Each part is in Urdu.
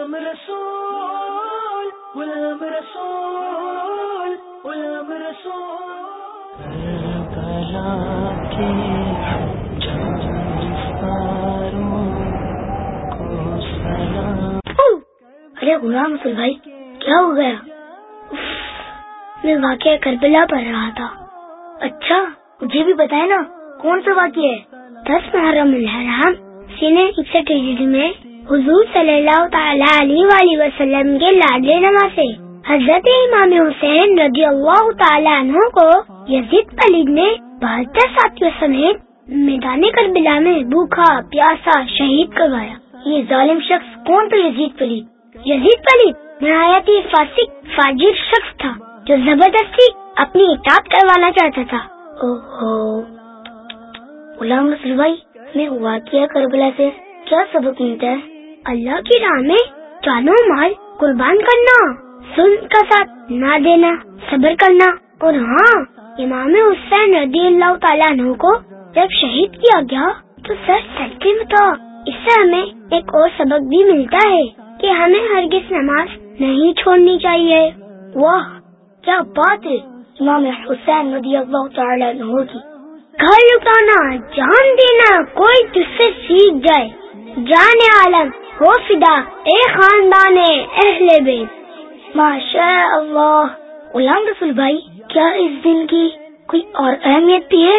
غلام رسول غلام رسول غلام رسول. کربلا کے ارے غلام رسول بھائی کیا ہو گیا؟ میں واقعہ کربلا پڑھ رہا تھا۔ اچھا مجھے بھی بتائے نا کون سا واقعہ ہے؟ دس محرم الحرام سینے اکسٹھ میں حضور صلی اللہ تعالی علیہ وآلہ وسلم کے لاڈلے نواسے حضرت امام حسین رضی اللہ تعالیٰ عنہ کو یزید پلید نے بہتر ساتھیوں سمیت میدان کربلا میں بھوکھا، پیاسا، شہید کروایا۔ یہ ظالم شخص کون تھا یزید پلید؟ یزید پلید نہایت ہی فاسق، فاجر شخص تھا جو زبردستی اپنی اطاعت کروانا چاہتا تھا۔ اوہو۔ غلام رسول بھائی، میں واقعہ کربلا سے کیا سبق ملتا ہے؟ اللہ کی راہ میں جانو مال قربان کرنا سن کا ساتھ نہ دینا، صبر کرنا۔ اور ہاں امام حسین رضی اللہ تعالیٰ عنہ کو جب شہید کیا گیا تو سر سلطے میں تھا۔ اس سے ہمیں ایک اور سبق بھی ملتا ہے کہ ہمیں ہرگز نماز نہیں چھوڑنی چاہیے۔ واہ، کیا بات ہے۔ امام حسین رضی اللہ تعالیٰ عنہ کی۔ گھر لٹانا جان دینا، کوئی تجھ سے سیکھ جائے۔ جان عالم ہو فدا اے خاندان اہل بیت۔ ماشاء اللہ۔ غلام رسول بھائی، کیا اس دن کی کوئی اور اہمیت بھی ہے؟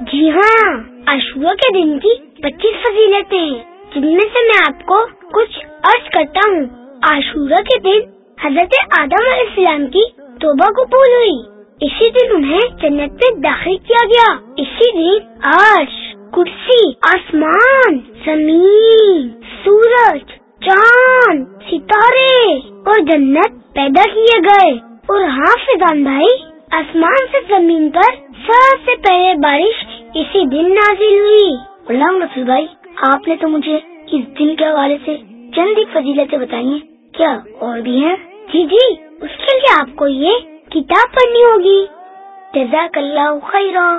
جی ہاں عاشورہ کے دن کی پچیس فضیلتیں ہیں جن میں سے میں آپ کو کچھ عرض کرتا ہوں۔ عاشورہ کے دن حضرت آدم علیہ السلام کی توبہ قبول ہوئی۔ اسی دن انہیں جنت میں داخل کیا گیا۔ اسی دن عرش کرسی، آسمان، زمین۔ سورج، چاند، ستارے اور جنت پیدا کیے گئے۔ اور ہاں فضان بھائی، آسمان سے زمین پر سب سے پہلے بارش اسی دن نازل ہوئی۔ غلام رسول بھائی، آپ نے تو مجھے اس دن کے حوالے سے چند ہی فضیلتیں بتائی ہیں۔ کیا اور بھی ہیں؟ جی جی اس کے لیے آپ کو یہ کتاب پڑھنی ہوگی۔ جزاک اللہ خیرہ